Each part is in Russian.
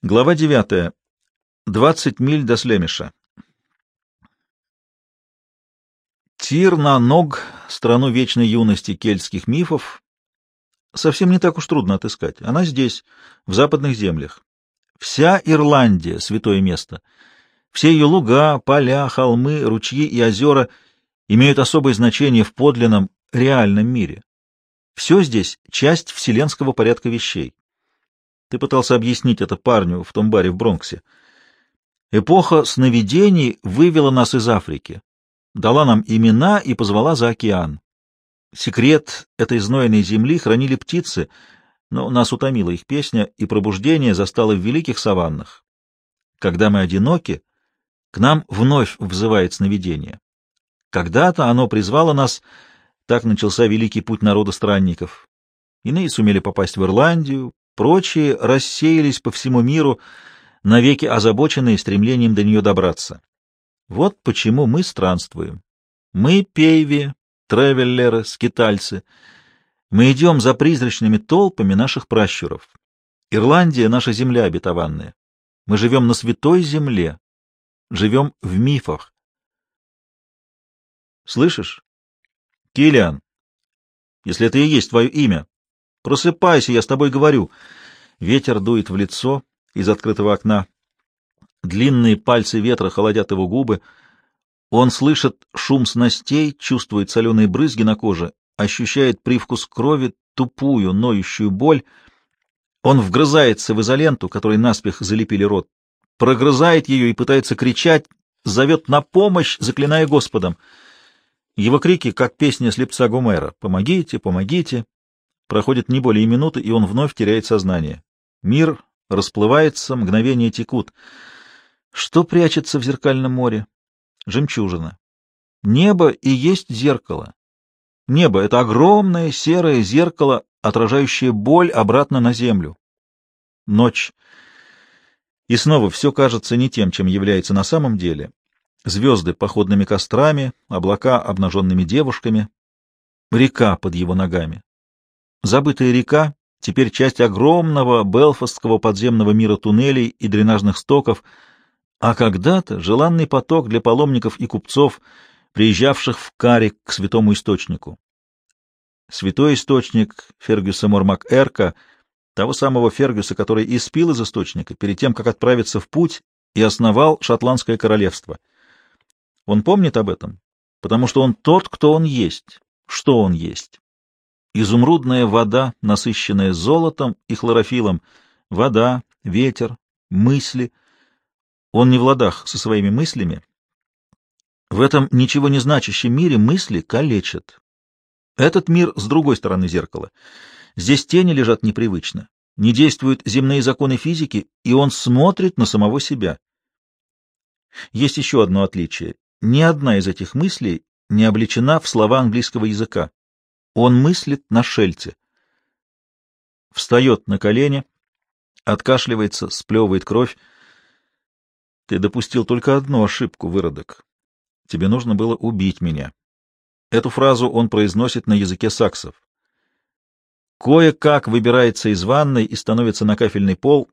Глава 9. 20 миль до Слемиша. Тир на ног, страну вечной юности кельтских мифов, совсем не так уж трудно отыскать. Она здесь, в западных землях. Вся Ирландия — святое место. Все ее луга, поля, холмы, ручьи и озера имеют особое значение в подлинном, реальном мире. Все здесь — часть вселенского порядка вещей. Ты пытался объяснить это парню в том баре в Бронксе. Эпоха сновидений вывела нас из Африки, дала нам имена и позвала за океан. Секрет этой знойной земли хранили птицы, но нас утомила их песня, и пробуждение застало в великих саваннах. Когда мы одиноки, к нам вновь взывает сновидение. Когда-то оно призвало нас, так начался великий путь народа странников. Иные сумели попасть в Ирландию, Прочие рассеялись по всему миру, навеки озабоченные стремлением до нее добраться. Вот почему мы странствуем. Мы пейви, тревеллеры, скитальцы. Мы идем за призрачными толпами наших пращуров. Ирландия — наша земля обетованная. Мы живем на святой земле, живем в мифах. Слышишь? Килиан, если это и есть твое имя, Просыпайся, я с тобой говорю. Ветер дует в лицо из открытого окна. Длинные пальцы ветра холодят его губы. Он слышит шум снастей, чувствует соленые брызги на коже, ощущает привкус крови, тупую, ноющую боль. Он вгрызается в изоленту, которой наспех залепили рот, прогрызает ее и пытается кричать, зовет на помощь, заклиная Господом. Его крики, как песня слепца Гумера «Помогите, помогите!» Проходит не более минуты, и он вновь теряет сознание. Мир расплывается, мгновения текут. Что прячется в зеркальном море? Жемчужина. Небо и есть зеркало. Небо — это огромное серое зеркало, отражающее боль обратно на землю. Ночь. И снова все кажется не тем, чем является на самом деле. Звезды походными кострами, облака обнаженными девушками, река под его ногами. Забытая река, теперь часть огромного белфастского подземного мира туннелей и дренажных стоков, а когда-то желанный поток для паломников и купцов, приезжавших в Карик к святому источнику. Святой источник Фергюса Мормак-Эрка, того самого Фергюса, который испил из источника перед тем, как отправиться в путь и основал шотландское королевство. Он помнит об этом, потому что он тот, кто он есть, что он есть. Изумрудная вода, насыщенная золотом и хлорофилом, вода, ветер, мысли. Он не в ладах со своими мыслями. В этом ничего не значащем мире мысли калечат. Этот мир с другой стороны зеркала. Здесь тени лежат непривычно, не действуют земные законы физики, и он смотрит на самого себя. Есть еще одно отличие. Ни одна из этих мыслей не облечена в слова английского языка. Он мыслит на шельте. Встает на колени, откашливается, сплевывает кровь. Ты допустил только одну ошибку, выродок. Тебе нужно было убить меня. Эту фразу он произносит на языке саксов. Кое-как выбирается из ванной и становится на кафельный пол.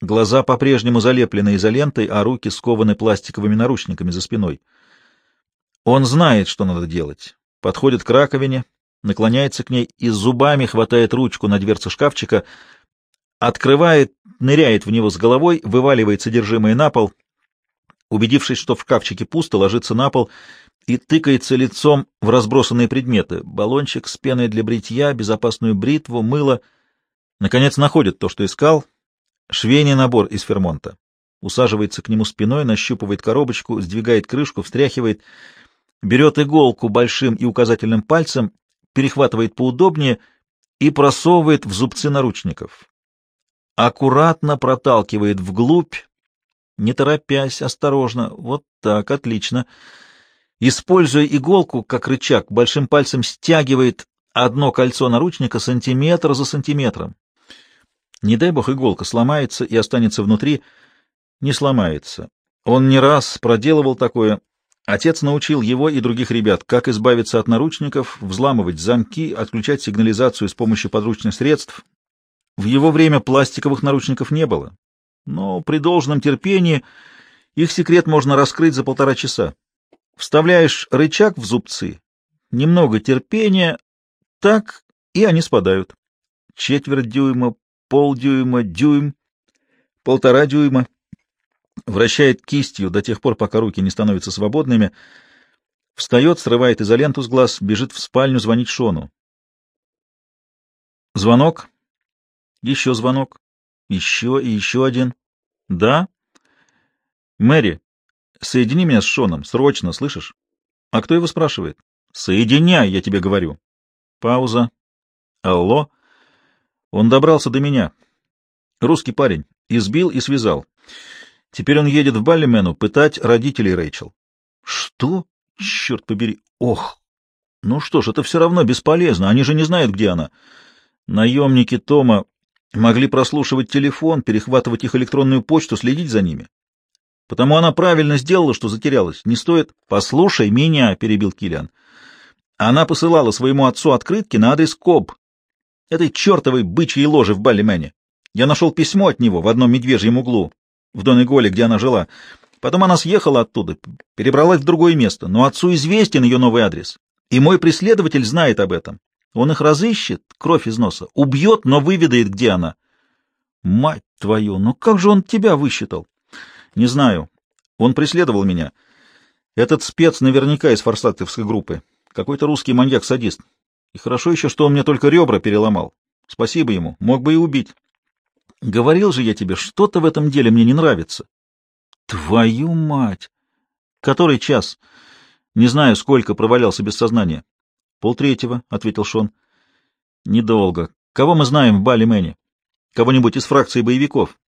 Глаза по-прежнему залеплены изолентой, а руки скованы пластиковыми наручниками за спиной. Он знает, что надо делать. Подходит к раковине, наклоняется к ней и зубами хватает ручку на дверце шкафчика, открывает, ныряет в него с головой, вываливает содержимое на пол. Убедившись, что в шкафчике пусто, ложится на пол и тыкается лицом в разбросанные предметы — баллончик с пеной для бритья, безопасную бритву, мыло. Наконец находит то, что искал — швейный набор из фермонта. Усаживается к нему спиной, нащупывает коробочку, сдвигает крышку, встряхивает, берет иголку большим и указательным пальцем перехватывает поудобнее и просовывает в зубцы наручников. Аккуратно проталкивает вглубь, не торопясь, осторожно. Вот так, отлично. Используя иголку как рычаг, большим пальцем стягивает одно кольцо наручника сантиметр за сантиметром. Не дай бог иголка сломается и останется внутри. Не сломается. Он не раз проделывал такое, Отец научил его и других ребят, как избавиться от наручников, взламывать замки, отключать сигнализацию с помощью подручных средств. В его время пластиковых наручников не было. Но при должном терпении их секрет можно раскрыть за полтора часа. Вставляешь рычаг в зубцы, немного терпения, так, и они спадают. Четверть дюйма, полдюйма, дюйм, полтора дюйма. Вращает кистью до тех пор, пока руки не становятся свободными. Встает, срывает изоленту с глаз, бежит в спальню звонить Шону. Звонок. Еще звонок. Еще и еще один. Да? Мэри, соедини меня с Шоном. Срочно, слышишь? А кто его спрашивает? Соединяй, я тебе говорю. Пауза. Алло. Он добрался до меня. Русский парень. Избил и связал. Теперь он едет в Баллимену пытать родителей Рэйчел. Что? Черт побери. Ох! Ну что ж, это все равно бесполезно. Они же не знают, где она. Наемники Тома могли прослушивать телефон, перехватывать их электронную почту, следить за ними. Потому она правильно сделала, что затерялась. Не стоит... — Послушай меня, — перебил Киллиан. Она посылала своему отцу открытки на адрес Коб, этой чертовой бычьей ложи в Баллимене. Я нашел письмо от него в одном медвежьем углу, в Донеголе, где она жила. Потом она съехала оттуда, перебралась в другое место, но отцу известен ее новый адрес. И мой преследователь знает об этом. Он их разыщет, кровь из носа, убьет, но выведает, где она. Мать твою, ну как же он тебя высчитал? Не знаю. Он преследовал меня. Этот спец наверняка из форсайтовской группы. Какой-то русский маньяк-садист. И хорошо еще, что он мне только ребра переломал. Спасибо ему. Мог бы и убить. Говорил же я тебе, что-то в этом деле мне не нравится. Твою мать! Который час? Не знаю, сколько провалялся без сознания. Полтретьего, — ответил Шон. Недолго. Кого мы знаем в Бали Кого-нибудь из фракции боевиков?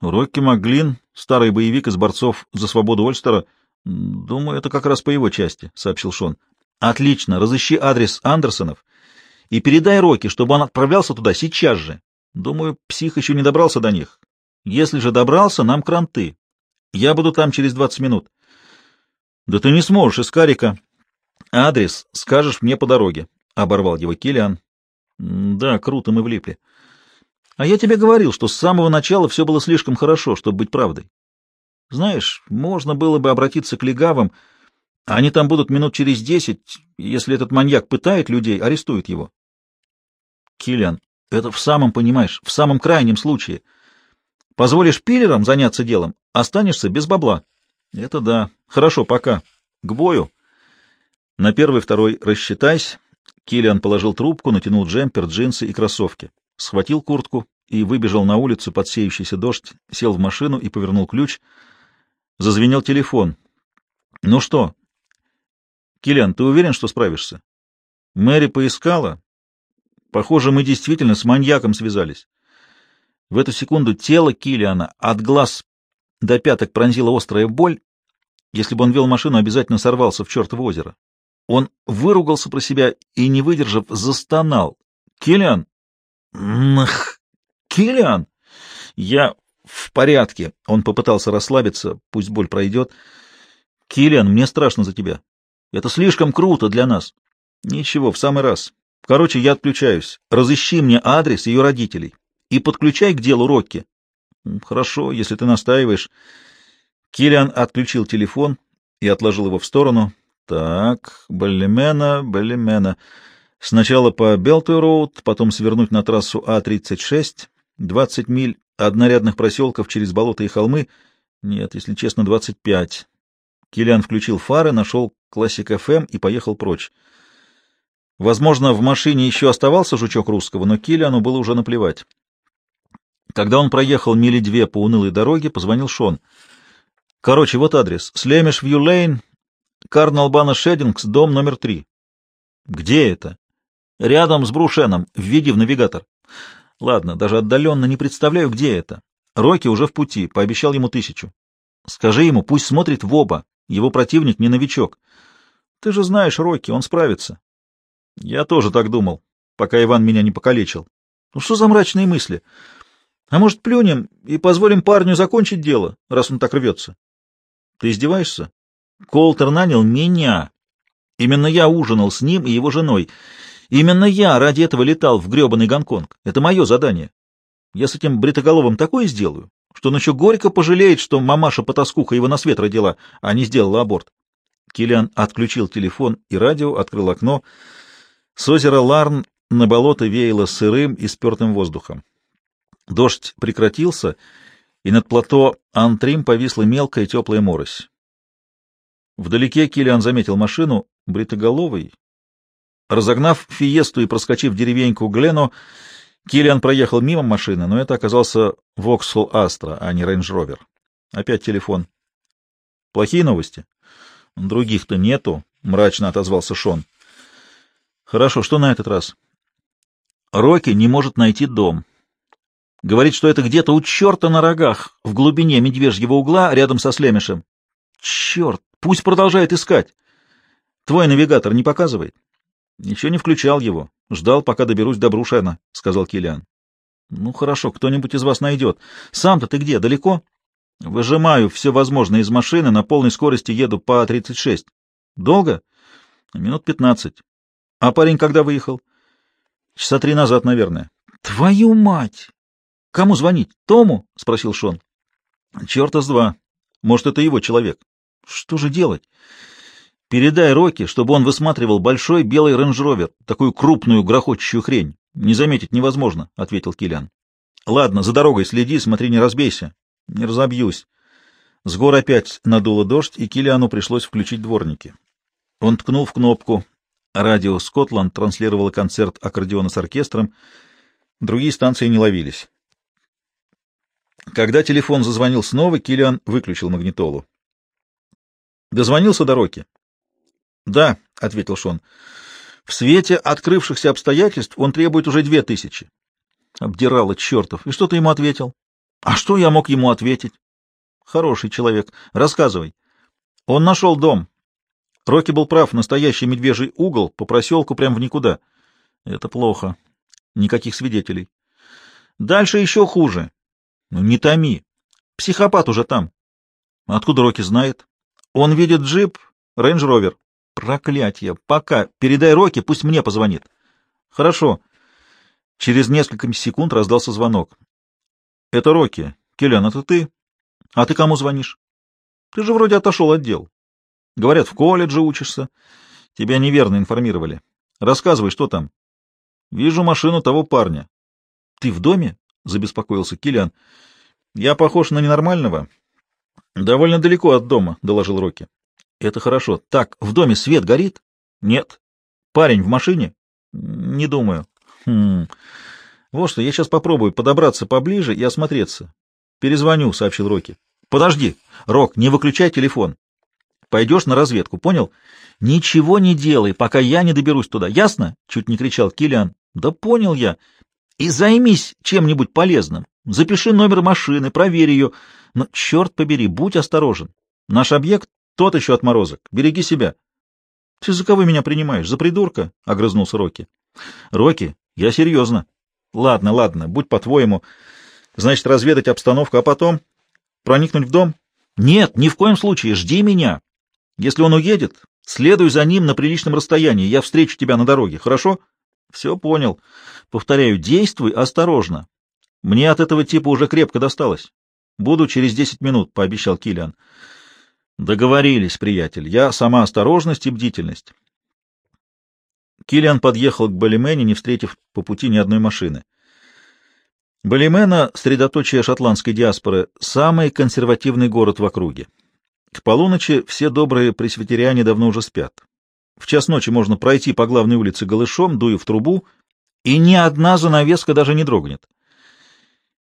Рокки Маглин, старый боевик из борцов за свободу Ольстера. Думаю, это как раз по его части, — сообщил Шон. Отлично, разыщи адрес Андерсонов и передай Рокки, чтобы он отправлялся туда сейчас же. Думаю, псих еще не добрался до них. Если же добрался, нам кранты. Я буду там через двадцать минут. Да ты не сможешь, Искарика. Адрес скажешь мне по дороге, — оборвал его Килиан. Да, круто мы влипли. А я тебе говорил, что с самого начала все было слишком хорошо, чтобы быть правдой. Знаешь, можно было бы обратиться к легавым, — они там будут минут через десять, если этот маньяк пытает людей, арестуют его. Киллиан, это в самом, понимаешь, в самом крайнем случае. Позволишь пиллерам заняться делом, останешься без бабла. Это да. Хорошо, пока. К бою. На первый-второй рассчитайся. Киллиан положил трубку, натянул джемпер, джинсы и кроссовки. Схватил куртку и выбежал на улицу под сеющийся дождь, сел в машину и повернул ключ. Зазвенел телефон. — Ну что? Киллиан, ты уверен, что справишься? Мэри поискала. Похоже, мы действительно с маньяком связались. В эту секунду тело Киллиана от глаз до пяток пронзила острая боль. Если бы он вел машину, обязательно сорвался в чертово озеро. Он выругался про себя и, не выдержав, застонал. «Киллиан!» «Мх! Киллиан!» «Я в порядке!» Он попытался расслабиться, пусть боль пройдет. «Киллиан, мне страшно за тебя. Это слишком круто для нас. Ничего, в самый раз. Короче, я отключаюсь. Разыщи мне адрес ее родителей и подключай к делу Рокки. Хорошо, если ты настаиваешь. Киллиан отключил телефон и отложил его в сторону. Так, Баллимена, Баллимена. Сначала по Белтуй-роуд, потом свернуть на трассу А-36, 20 миль, однорядных проселков через болота и холмы. Нет, если честно, 25. Киллиан включил фары, нашел Классик ФМ и поехал прочь. Возможно, в машине еще оставался жучок русского, но Киллиану было уже наплевать. Когда он проехал мили две по унылой дороге, позвонил Шон. Короче, вот адрес. Слемиш Вью Лейн, Карналбана Шеддингс, дом номер три. Где это? Рядом с Брушеном. Введи в навигатор. Ладно, даже отдаленно не представляю, где это. Рокки уже в пути, пообещал ему тысячу. Скажи ему, пусть смотрит в оба. Его противник не новичок. Ты же знаешь Рокки, он справится. Я тоже так думал, пока Иван меня не покалечил. Ну что за мрачные мысли? А может, плюнем и позволим парню закончить дело, раз он так рвется? Ты издеваешься? Колтер нанял меня. Именно я ужинал с ним и его женой. Именно я ради этого летал в гребаный Гонконг. Это мое задание. Я с этим бритоголовым такое сделаю, что он еще горько пожалеет, что мамаша-потаскуха его на свет родила, а не сделала аборт. Киллиан отключил телефон и радио, открыл окно. С озера Ларн на болото веяло сырым и спертым воздухом. Дождь прекратился, и над плато Антрим повисла мелкая теплая морось. Вдалеке Киллиан заметил машину, бритоголовый. Разогнав фиесту и проскочив деревеньку Глену, Киллиан проехал мимо машины, но это оказался Vauxhall Astra, а не Range Rover. Опять телефон. Плохие новости? Других-то нету, мрачно отозвался Шон. Хорошо, что на этот раз? Рокки не может найти дом. Говорит, что это где-то у черта на рогах, в глубине медвежьего угла, рядом со Слемешем. Черт, пусть продолжает искать. Твой навигатор не показывает? Ничего не включал его. Ждал, пока доберусь до Брушена, — сказал Килиан. Ну, хорошо, кто-нибудь из вас найдет. Сам-то ты где, далеко? Выжимаю все возможное из машины, на полной скорости еду по 36. Долго? Минут 15. А парень когда выехал? Часа три назад, наверное. Твою мать! Кому звонить? Тому? — спросил Шон. Черта с два. Может, это его человек. Что же делать? Передай Рокки, чтобы он высматривал большой белый рейндж-ровер, такую крупную грохочущую хрень. Не заметить невозможно, — ответил Килиан. Ладно, за дорогой следи, смотри, не разбейся. Не разобьюсь. С гор опять надуло дождь, и Килиану пришлось включить дворники. Он ткнул в кнопку. Радио «Скотланд» транслировало концерт аккордеона с оркестром. Другие станции не ловились. Когда телефон зазвонил снова, Килиан выключил магнитолу. «Дозвонился до Рокки?» «Да», — ответил Шон. «В свете открывшихся обстоятельств он требует уже две тысячи». Обдирала чертов. И что ты ему ответил? А что я мог ему ответить? Хороший человек. Рассказывай. Он нашел дом. Рокки был прав. Настоящий медвежий угол по проселку прям в никуда. Это плохо. Никаких свидетелей. Дальше еще хуже. Ну, не томи. Психопат уже там. Откуда Рокки знает? Он видит джип, рейндж-ровер. Проклятье. Пока. Передай Рокки, пусть мне позвонит. Хорошо. Через несколько секунд раздался звонок. Это Рокки. Келян, это ты? А ты кому звонишь? Ты же вроде отошел от дел. Говорят, в колледже учишься. Тебя неверно информировали. Рассказывай, что там. Вижу машину того парня. Ты в доме? Забеспокоился Киллиан. Я похож на ненормального. Довольно далеко от дома, доложил Рокки. Это хорошо. Так, в доме свет горит? Нет. Парень в машине? Не думаю. Хм. Вот что, я сейчас попробую подобраться поближе и осмотреться. Перезвоню, сообщил Рокки. Подожди, Рок, не выключай телефон. Пойдешь на разведку, понял? Ничего не делай, пока я не доберусь туда. Ясно? Чуть не кричал Килиан. Да понял я. И займись чем-нибудь полезным. Запиши номер машины, проверь ее. Но, черт побери, будь осторожен. Наш объект тот еще отморозок. Береги себя. — Ты за кого меня принимаешь? За придурка? — огрызнулся Рокки. — Рокки, я серьезно. Ладно, ладно, будь по-твоему. Значит, разведать обстановку, а потом проникнуть в дом? Нет, ни в коем случае, жди меня. Если он уедет, следуй за ним на приличном расстоянии, я встречу тебя на дороге, хорошо? Все понял. Повторяю, действуй осторожно. Мне от этого типа уже крепко досталось. Буду через десять минут, — пообещал Киллиан. Договорились, приятель. Я сама осторожность и бдительность. Киллиан подъехал к Балимене, не встретив по пути ни одной машины. Балимена, средоточие шотландской диаспоры, самый консервативный город в округе. К полуночи все добрые пресвитериане давно уже спят. В час ночи можно пройти по главной улице голышом, дуя в трубу, и ни одна занавеска даже не дрогнет.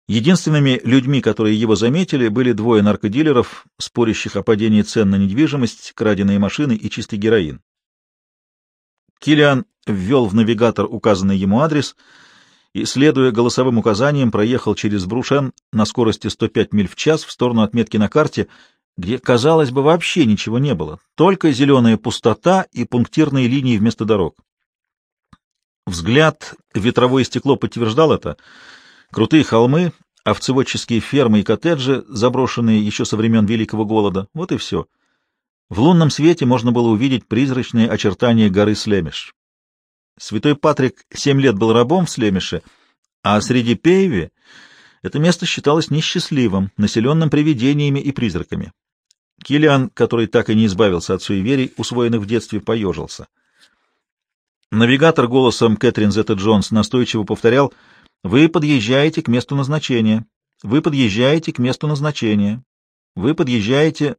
Единственными людьми, которые его заметили, были двое наркодилеров, спорящих о падении цен на недвижимость, краденые машины и чистый героин. Килиан ввел в навигатор указанный ему адрес и, следуя голосовым указаниям, проехал через Брушен на скорости 105 миль в час в сторону отметки на карте, где, казалось бы, вообще ничего не было, только зеленая пустота и пунктирные линии вместо дорог. Взгляд ветровое стекло подтверждал это. Крутые холмы, овцеводческие фермы и коттеджи, заброшенные еще со времен Великого Голода. Вот и все. В лунном свете можно было увидеть призрачные очертания горы Слемиш. Святой Патрик семь лет был рабом в Слемише, а среди Пейви Это место считалось несчастливым, населенным привидениями и призраками. Килиан, который так и не избавился от суеверий, усвоенных в детстве, поежился. Навигатор голосом Кэтрин Зетта Джонс настойчиво повторял «Вы подъезжаете к месту назначения. Вы подъезжаете к месту назначения. Вы подъезжаете...»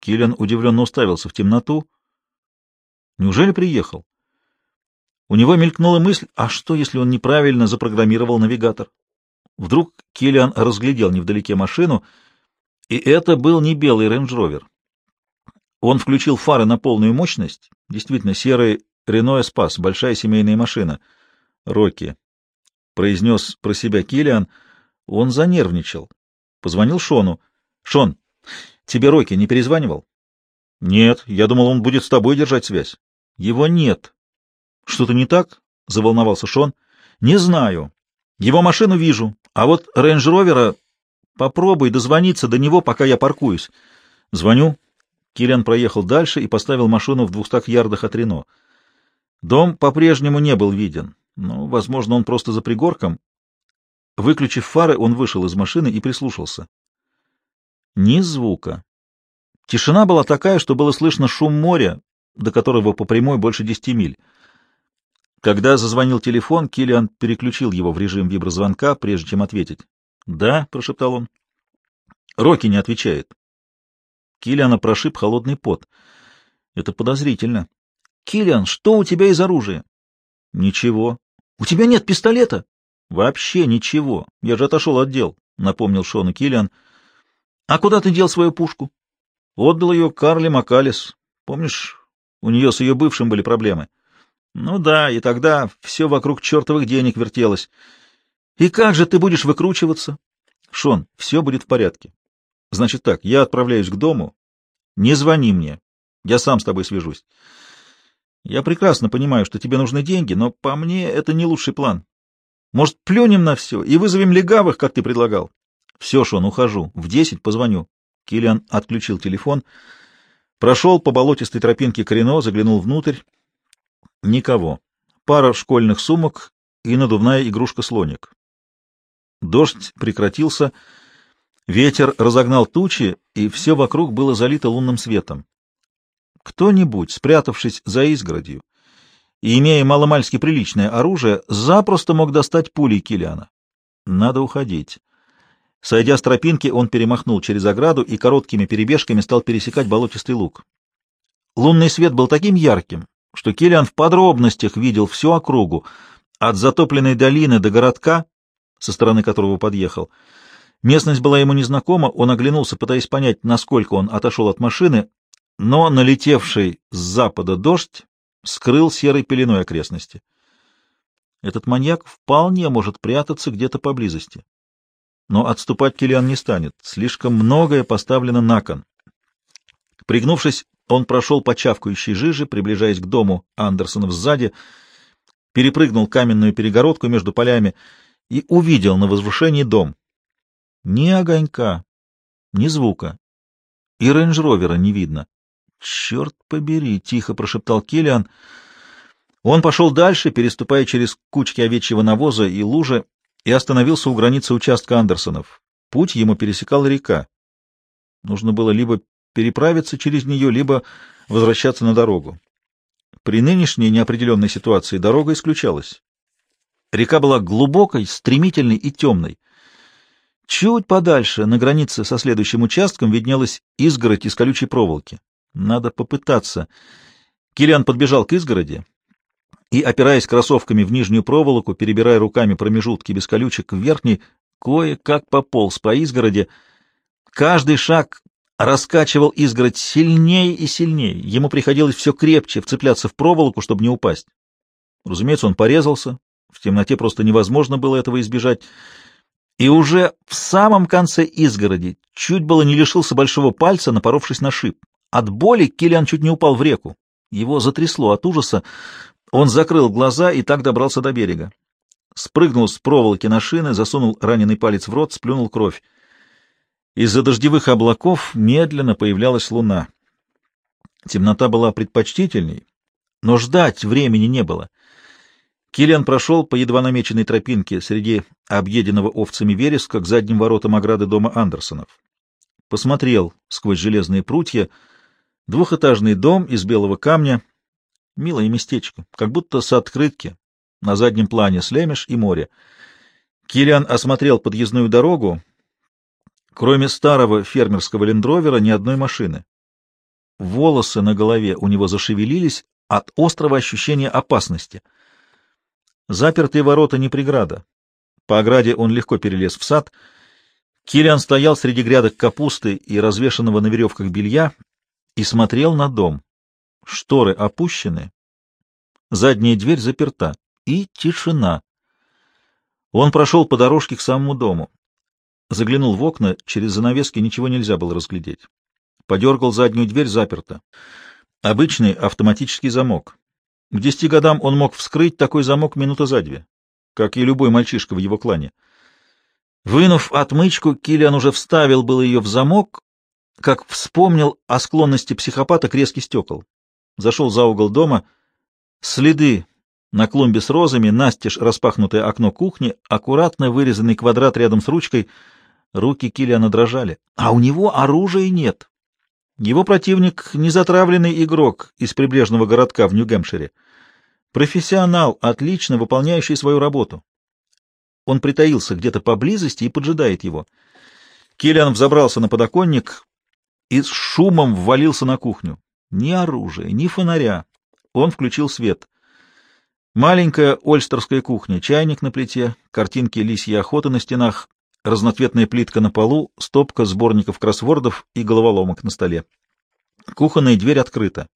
Киллиан удивленно уставился в темноту. «Неужели приехал?» У него мелькнула мысль, а что, если он неправильно запрограммировал навигатор? Вдруг Киллиан разглядел невдалеке машину, и это был не белый рейндж-ровер. Он включил фары на полную мощность. Действительно, серый Рено Эспас, большая семейная машина. Рокки. Произнес про себя Киллиан. Он занервничал. Позвонил Шону. «Шон, тебе Рокки не перезванивал?» «Нет, я думал, он будет с тобой держать связь». «Его нет». «Что-то не так?» — заволновался Шон. «Не знаю. Его машину вижу, а вот рейндж-ровера попробуй дозвониться до него, пока я паркуюсь». «Звоню». Киллиан проехал дальше и поставил машину в двухстах ярдах от Рено. Дом по-прежнему не был виден, но, возможно, он просто за пригорком. Выключив фары, он вышел из машины и прислушался. Ни звука. Тишина была такая, что было слышно шум моря, до которого по прямой больше десяти миль. Когда зазвонил телефон, Киллиан переключил его в режим виброзвонка, прежде чем ответить. «Да», — прошептал он. Рокки не отвечает. Киллиана прошиб холодный пот. Это подозрительно. «Киллиан, что у тебя из оружия?» «Ничего». «У тебя нет пистолета?» «Вообще ничего. Я же отошел от дел», — напомнил Шону Киллиан. «А куда ты дел свою пушку?» «Отдал ее Карли Макалис. Помнишь, у нее с ее бывшим были проблемы?» «Ну да, и тогда все вокруг чертовых денег вертелось. И как же ты будешь выкручиваться?» «Шон, все будет в порядке. Значит так, я отправляюсь к дому. Не звони мне. Я сам с тобой свяжусь. Я прекрасно понимаю, что тебе нужны деньги, но по мне это не лучший план. Может, плюнем на все и вызовем легавых, как ты предлагал? Все, Шон, ухожу. В десять позвоню. Киллиан отключил телефон, прошел по болотистой тропинке Корено, заглянул внутрь. Никого. Пара школьных сумок и надувная игрушка-слоник. Дождь прекратился, ветер разогнал тучи, и все вокруг было залито лунным светом. Кто-нибудь, спрятавшись за изгородью и имея маломальски приличное оружие, запросто мог достать пулей Килиана. Надо уходить. Сойдя с тропинки, он перемахнул через ограду и короткими перебежками стал пересекать болотистый луг. Лунный свет был таким ярким, что Килиан в подробностях видел всю округу, от затопленной долины до городка, со стороны которого подъехал. Местность была ему незнакома, он оглянулся, пытаясь понять, насколько он отошел от машины, но налетевший с запада дождь скрыл серой пеленой окрестности. Этот маньяк вполне может прятаться где-то поблизости. Но отступать Килиан не станет, слишком многое поставлено на кон. Пригнувшись, он прошел по чавкающей жиже, приближаясь к дому Андерсонов сзади, перепрыгнул каменную перегородку между полями и увидел на возвышении дом. Ни огонька, ни звука. И рейндж-ровера не видно. «Черт побери!» — тихо прошептал Киллиан. Он пошел дальше, переступая через кучки овечьего навоза и лужи, и остановился у границы участка Андерсонов. Путь ему пересекала река. Нужно было либо переправиться через нее, либо возвращаться на дорогу. При нынешней неопределенной ситуации дорога исключалась. Река была глубокой, стремительной и темной. Чуть подальше, на границе со следующим участком, виднелась изгородь из колючей проволоки. Надо попытаться. Килиан подбежал к изгороди и, опираясь кроссовками в нижнюю проволоку, перебирая руками промежутки без колючек в верхней, кое-как пополз по изгороди. Каждый шаг раскачивал изгородь сильнее и сильнее. Ему приходилось все крепче вцепляться в проволоку, чтобы не упасть. Разумеется, он порезался. В темноте просто невозможно было этого избежать. И уже в самом конце изгороди чуть было не лишился большого пальца, напоровшись на шип. От боли Киллиан чуть не упал в реку. Его затрясло от ужаса. Он закрыл глаза и так добрался до берега. Спрыгнул с проволоки на шины, засунул раненый палец в рот, сплюнул кровь. Из-за дождевых облаков медленно появлялась луна. Темнота была предпочтительней, но ждать времени не было. Киллиан прошел по едва намеченной тропинке среди объеденного овцами вереска к задним воротам ограды дома Андерсонов. Посмотрел сквозь железные прутья. Двухэтажный дом из белого камня. Милое местечко, как будто с открытки. На заднем плане слемеш и море. Киллиан осмотрел подъездную дорогу. Кроме старого фермерского лендровера ни одной машины. Волосы на голове у него зашевелились от острого ощущения опасности — Запертые ворота не преграда. По ограде он легко перелез в сад. Килиан стоял среди грядок капусты и развешанного на веревках белья и смотрел на дом. Шторы опущены, задняя дверь заперта, и тишина. Он прошел по дорожке к самому дому. Заглянул в окна, через занавески ничего нельзя было разглядеть. Подергал заднюю дверь, заперта. Обычный автоматический замок. К десяти годам он мог вскрыть такой замок минуты за две, как и любой мальчишка в его клане. Вынув отмычку, Килиан уже вставил было ее в замок, как вспомнил о склонности психопата к резке стекол. Зашел за угол дома. Следы на клумбе с розами, настежь распахнутое окно кухни, аккуратно вырезанный квадрат рядом с ручкой. Руки Килиана дрожали. А у него оружия нет. Его противник — незатравленный игрок из прибрежного городка в Нью-Гэмпшире. Профессионал, отлично выполняющий свою работу. Он притаился где-то поблизости и поджидает его. Киллиан взобрался на подоконник и с шумом ввалился на кухню. Ни оружия, ни фонаря. Он включил свет. Маленькая ольстерская кухня, чайник на плите, картинки лисьей охоты на стенах, разноцветная плитка на полу, стопка сборников кроссвордов и головоломок на столе. Кухонная дверь открыта.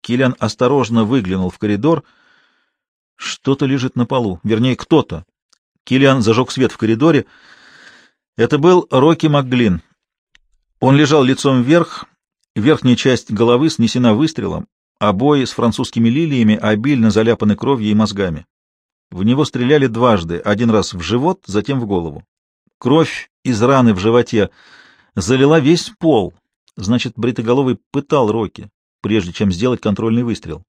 Киллиан осторожно выглянул в коридор. Что-то лежит на полу, вернее, кто-то. Киллиан зажег свет в коридоре. Это был Рокки Макглин. Он лежал лицом вверх, верхняя часть головы снесена выстрелом, обои с французскими лилиями обильно заляпаны кровью и мозгами. В него стреляли дважды, один раз в живот, затем в голову. Кровь из раны в животе залила весь пол. Значит, Бритоголовый пытал Рокки, прежде чем сделать контрольный выстрел.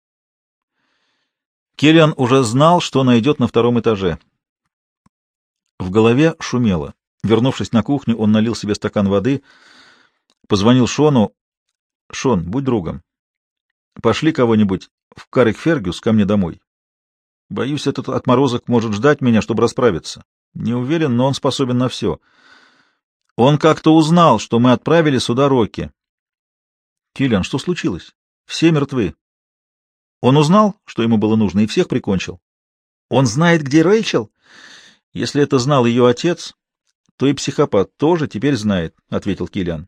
Киллиан уже знал, что найдет на втором этаже. В голове шумело. Вернувшись на кухню, он налил себе стакан воды, позвонил Шону. «Шон, будь другом. Пошли кого-нибудь в Карик Фергюс ко мне домой. Боюсь, этот отморозок может ждать меня, чтобы расправиться. Не уверен, но он способен на все. Он как-то узнал, что мы отправили сюда Рокки. Киллиан, что случилось? Все мертвы. Он узнал, что ему было нужно, и всех прикончил. Он знает, где Рэйчел? Если это знал ее отец, то и психопат тоже теперь знает, — ответил Киллиан.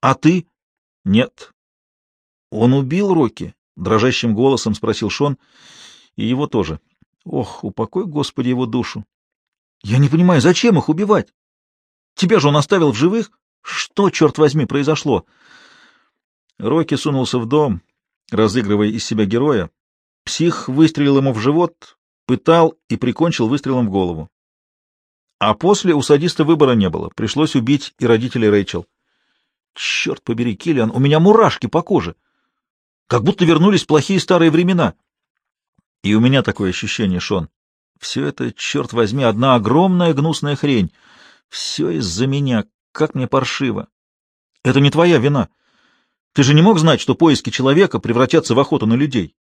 А ты? Нет. Он убил Рокки? — дрожащим голосом спросил Шон. И его тоже. Ох, упокой, Господи, его душу. Я не понимаю, зачем их убивать? Тебя же он оставил в живых? Что, черт возьми, произошло? Рокки сунулся в дом, разыгрывая из себя героя. Псих выстрелил ему в живот, пытал и прикончил выстрелом в голову. А после у садиста выбора не было. Пришлось убить и родителей Рэйчел. Черт побери, Киллиан, у меня мурашки по коже. Как будто вернулись плохие старые времена. И у меня такое ощущение, Шон. Все это, черт возьми, одна огромная гнусная хрень. Все из-за меня. Как мне паршиво. Это не твоя вина. Ты же не мог знать, что поиски человека превратятся в охоту на людей.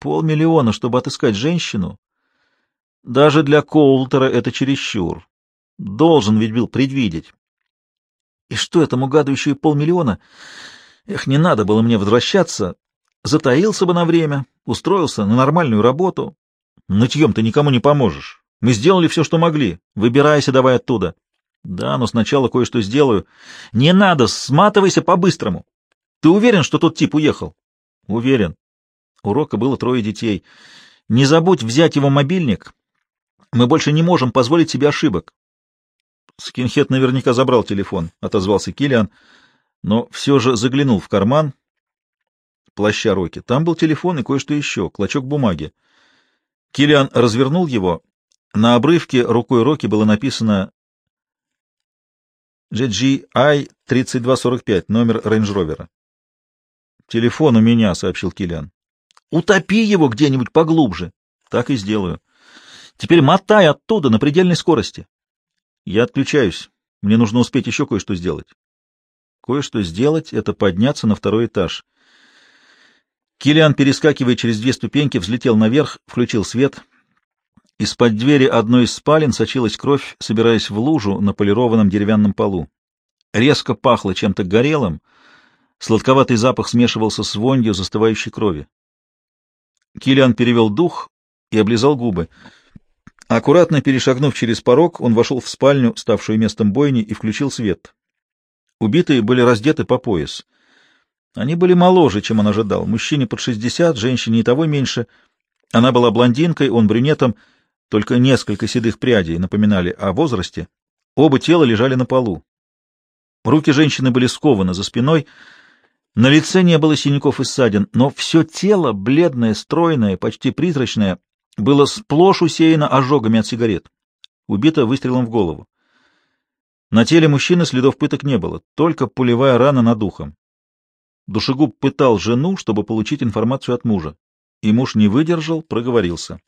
Полмиллиона, чтобы отыскать женщину. Даже для Коултера это чересчур. Должен ведь был предвидеть. И что этому гаду еще и полмиллиона? Эх, не надо было мне возвращаться. Затаился бы на время, устроился на нормальную работу, Нытьем ты никому не поможешь. Мы сделали все, что могли. Выбирайся давай оттуда. Да, но сначала кое-что сделаю. Не надо, сматывайся по-быстрому. Ты уверен, что тот тип уехал? Уверен. У Рока было трое детей. Не забудь взять его мобильник. Мы больше не можем позволить себе ошибок. Скинхед наверняка забрал телефон, — отозвался Киллиан, но все же заглянул в карман плаща Роки. Там был телефон и кое-что еще, клочок бумаги. Килиан развернул его. На обрывке рукой Роки было написано GGI 3245, номер рейндж-ровера. «Телефон у меня», — сообщил Килиан. «Утопи его где-нибудь поглубже». Так и сделаю. Теперь мотай оттуда на предельной скорости. Я отключаюсь. Мне нужно успеть еще кое-что сделать. Кое-что сделать — это подняться на второй этаж. Килиан, перескакивая через две ступеньки, взлетел наверх, включил свет. Из-под двери одной из спален сочилась кровь, собираясь в лужу на полированном деревянном полу. Резко пахло чем-то горелым, сладковатый запах смешивался с вонью застывающей крови. Килиан перевел дух и облизал губы. Аккуратно перешагнув через порог, он вошел в спальню, ставшую местом бойни, и включил свет. Убитые были раздеты по пояс. Они были моложе, чем он ожидал. Мужчине под шестьдесят, женщине и того меньше. Она была блондинкой, он брюнетом, только несколько седых прядей напоминали о возрасте. Оба тела лежали на полу. Руки женщины были скованы за спиной, на лице не было синяков и ссадин, но все тело, бледное, стройное, почти призрачное, было сплошь усеяно ожогами от сигарет. Убита выстрелом в голову. На теле мужчины следов пыток не было, только пулевая рана над ухом. Душегуб пытал жену, чтобы получить информацию от мужа, и муж не выдержал, проговорился.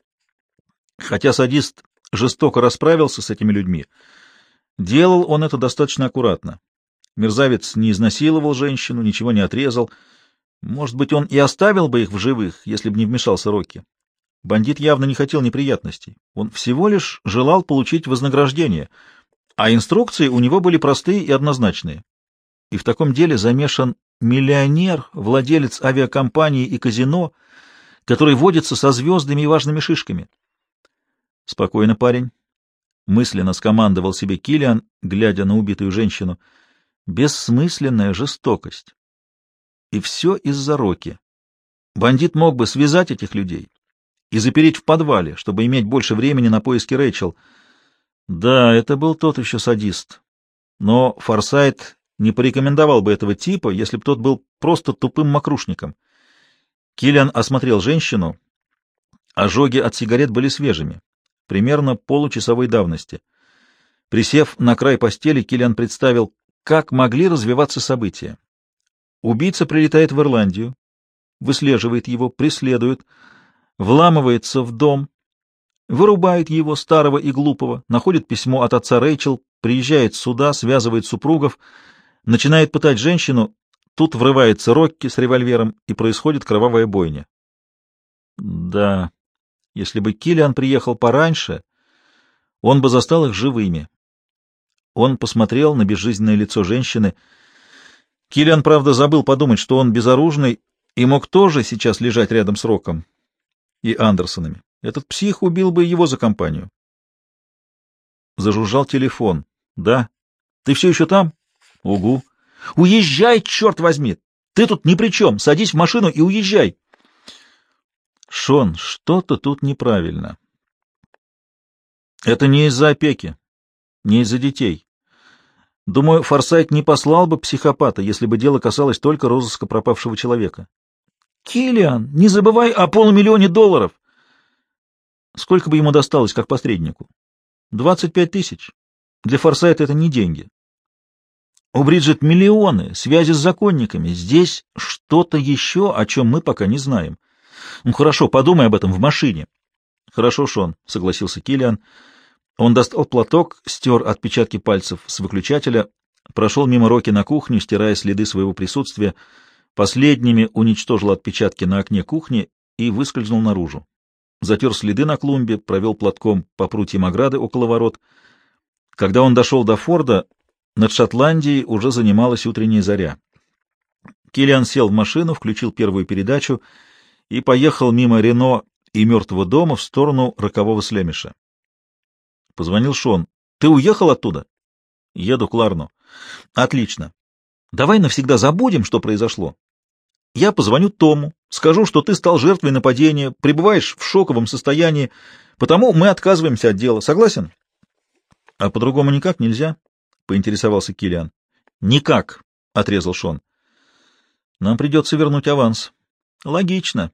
Хотя садист жестоко расправился с этими людьми, делал он это достаточно аккуратно. Мерзавец не изнасиловал женщину, ничего не отрезал. Может быть, он и оставил бы их в живых, если бы не вмешался Рокки. Бандит явно не хотел неприятностей. Он всего лишь желал получить вознаграждение — а инструкции у него были простые и однозначные. И в таком деле замешан миллионер, владелец авиакомпании и казино, который водится со звездами и важными шишками. Спокойно, парень. Мысленно скомандовал себе Килиан, глядя на убитую женщину. Бессмысленная жестокость. И все из-за Роки. Бандит мог бы связать этих людей и запереть в подвале, чтобы иметь больше времени на поиски Рэйчел — да, это был тот еще садист. Но Форсайт не порекомендовал бы этого типа, если бы тот был просто тупым мокрушником. Киллиан осмотрел женщину. Ожоги от сигарет были свежими, примерно получасовой давности. Присев на край постели, Киллиан представил, как могли развиваться события. Убийца прилетает в Ирландию, выслеживает его, преследует, вламывается в дом, Вырубает его, старого и глупого, находит письмо от отца Рэйчел, приезжает сюда, связывает супругов, начинает пытать женщину, тут врывается Рокки с револьвером, и происходит кровавая бойня. Да, если бы Киллиан приехал пораньше, он бы застал их живыми. Он посмотрел на безжизненное лицо женщины. Киллиан, правда, забыл подумать, что он безоружный и мог тоже сейчас лежать рядом с Роком и Андерсонами. Этот псих убил бы его за компанию. Зажужжал телефон. Да. Ты все еще там? Угу. Уезжай, черт возьми! Ты тут ни при чем. Садись в машину и уезжай. Шон, что-то тут неправильно. Это не из-за опеки, не из-за детей. Думаю, Форсайт не послал бы психопата, если бы дело касалось только розыска пропавшего человека. Киллиан, не забывай о полумиллионе долларов. Сколько бы ему досталось как посреднику? Двадцать пять тысяч. Для Форсайта это не деньги. У Бриджит миллионы, связи с законниками. Здесь что-то еще, о чем мы пока не знаем. Ну хорошо, подумай об этом в машине. Хорошо, Шон, согласился Киллиан. Он достал платок, стер отпечатки пальцев с выключателя, прошел мимо Роки на кухню, стирая следы своего присутствия, последними уничтожил отпечатки на окне кухни и выскользнул наружу затер следы на клумбе, провел платком по прутьям ограды около ворот. Когда он дошел до форда, над Шотландией уже занималась утренняя заря. Киллиан сел в машину, включил первую передачу и поехал мимо Рено и мертвого дома в сторону рокового Слемиша. Позвонил Шон. — Ты уехал оттуда? — Еду к Ларну. — Отлично. Давай навсегда забудем, что произошло. Я позвоню Тому, скажу, что ты стал жертвой нападения, пребываешь в шоковом состоянии, потому мы отказываемся от дела. Согласен? — А по-другому никак нельзя? — поинтересовался Килиан. Никак, — отрезал Шон. — Нам придется вернуть аванс. — Логично.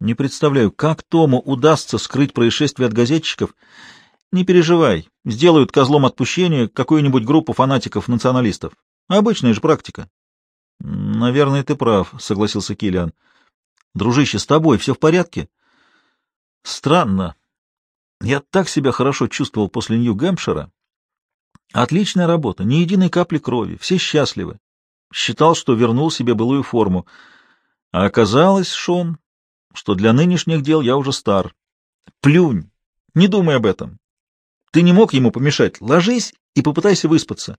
Не представляю, как Тому удастся скрыть происшествие от газетчиков. Не переживай, сделают козлом отпущения какую-нибудь группу фанатиков-националистов. Обычная же практика. — Наверное, ты прав, — согласился Килиан. Дружище, с тобой все в порядке? Странно. Я так себя хорошо чувствовал после Нью-Гэмпшира. Отличная работа, ни единой капли крови, все счастливы. Считал, что вернул себе былую форму. А оказалось, Шон, что для нынешних дел я уже стар. Плюнь, не думай об этом. Ты не мог ему помешать. Ложись и попытайся выспаться.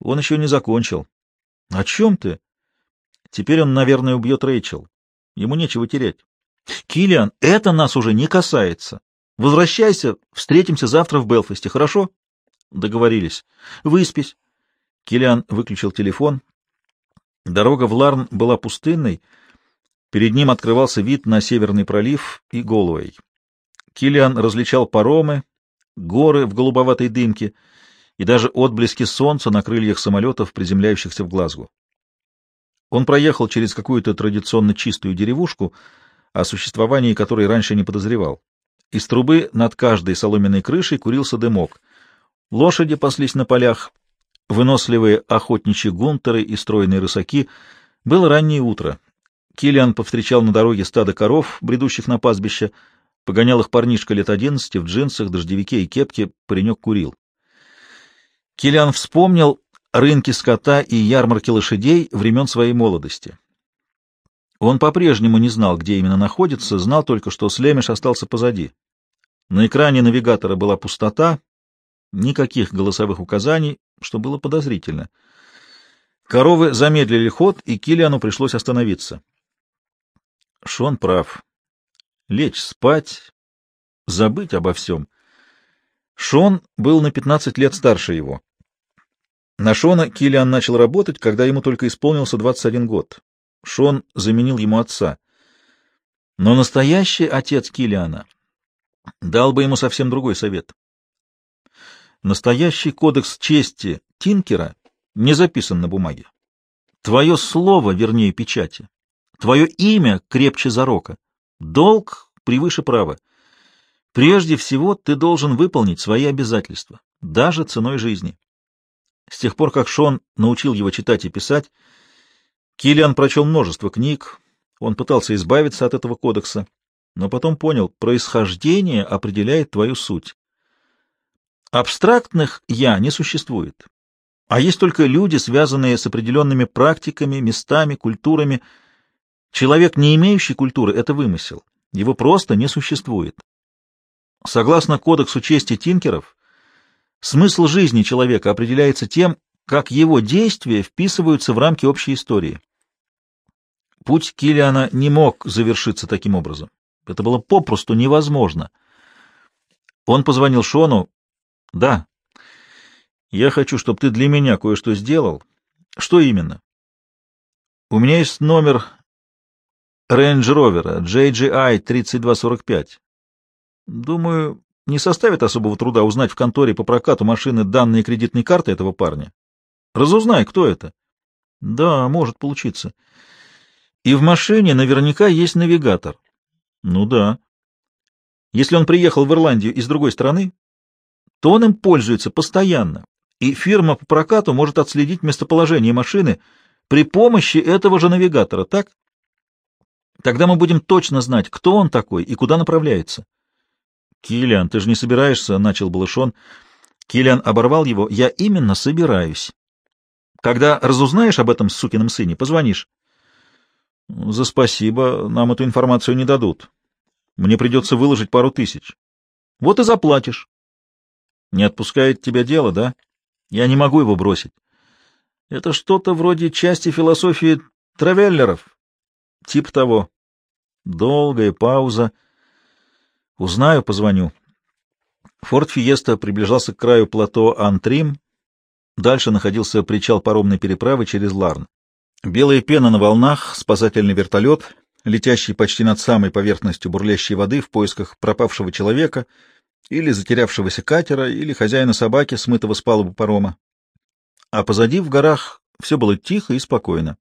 Он еще не закончил. — О чем ты? Теперь он, наверное, убьет Рэйчел. Ему нечего терять. — Киллиан, это нас уже не касается. Возвращайся, встретимся завтра в Белфасте, хорошо? Договорились. Выспись. Киллиан выключил телефон. Дорога в Ларн была пустынной. Перед ним открывался вид на Северный пролив и Голуэй. Киллиан различал паромы, горы в голубоватой дымке и даже отблески солнца на крыльях самолетов, приземляющихся в Глазгу. Он проехал через какую-то традиционно чистую деревушку, о существовании которой раньше не подозревал. Из трубы над каждой соломенной крышей курился дымок. Лошади паслись на полях, выносливые охотничьи гунтеры и стройные рысаки. Было раннее утро. Килиан повстречал на дороге стадо коров, бредущих на пастбище, Погонял их парнишка лет одиннадцати в джинсах, дождевике и кепке, паренек курил. Килиан вспомнил рынки скота и ярмарки лошадей времен своей молодости. Он по-прежнему не знал, где именно находится, знал только, что Слемеш остался позади. На экране навигатора была пустота, никаких голосовых указаний, что было подозрительно. Коровы замедлили ход, и Килиану пришлось остановиться. Шон прав лечь спать, забыть обо всем. Шон был на 15 лет старше его. На Шона Килиан начал работать, когда ему только исполнился 21 год. Шон заменил ему отца. Но настоящий отец Килиана дал бы ему совсем другой совет. Настоящий кодекс чести Тинкера не записан на бумаге. Твое слово вернее печати. Твое имя крепче зарока. Долг превыше права. Прежде всего, ты должен выполнить свои обязательства, даже ценой жизни. С тех пор, как Шон научил его читать и писать, Киллиан прочел множество книг, он пытался избавиться от этого кодекса, но потом понял, происхождение определяет твою суть. Абстрактных «я» не существует, а есть только люди, связанные с определенными практиками, местами, культурами, Человек, не имеющий культуры, — это вымысел. Его просто не существует. Согласно кодексу чести Тинкеров, смысл жизни человека определяется тем, как его действия вписываются в рамки общей истории. Путь Килиана не мог завершиться таким образом. Это было попросту невозможно. Он позвонил Шону. «Да. Я хочу, чтобы ты для меня кое-что сделал. Что именно?» «У меня есть номер рейндж-ровера JGI 3245. Думаю, не составит особого труда узнать в конторе по прокату машины данные кредитной карты этого парня. Разузнай, кто это. Да, может получиться. И в машине наверняка есть навигатор. Ну да. Если он приехал в Ирландию из другой страны, то он им пользуется постоянно, и фирма по прокату может отследить местоположение машины при помощи этого же навигатора, так? Тогда мы будем точно знать, кто он такой и куда направляется. Килиан, ты же не собираешься, начал Балышон. Килиан оборвал его. Я именно собираюсь. Когда разузнаешь об этом сукином сыне, позвонишь. За спасибо, нам эту информацию не дадут. Мне придется выложить пару тысяч. Вот и заплатишь. Не отпускает тебя дело, да? Я не могу его бросить. Это что-то вроде части философии травеллеров. Тип того. Долгая пауза. Узнаю, позвоню. Форт Фиеста приближался к краю плато Антрим. Дальше находился причал паромной переправы через Ларн. Белая пена на волнах, спасательный вертолет, летящий почти над самой поверхностью бурлящей воды в поисках пропавшего человека или затерявшегося катера, или хозяина собаки, смытого с палубы парома. А позади в горах все было тихо и спокойно.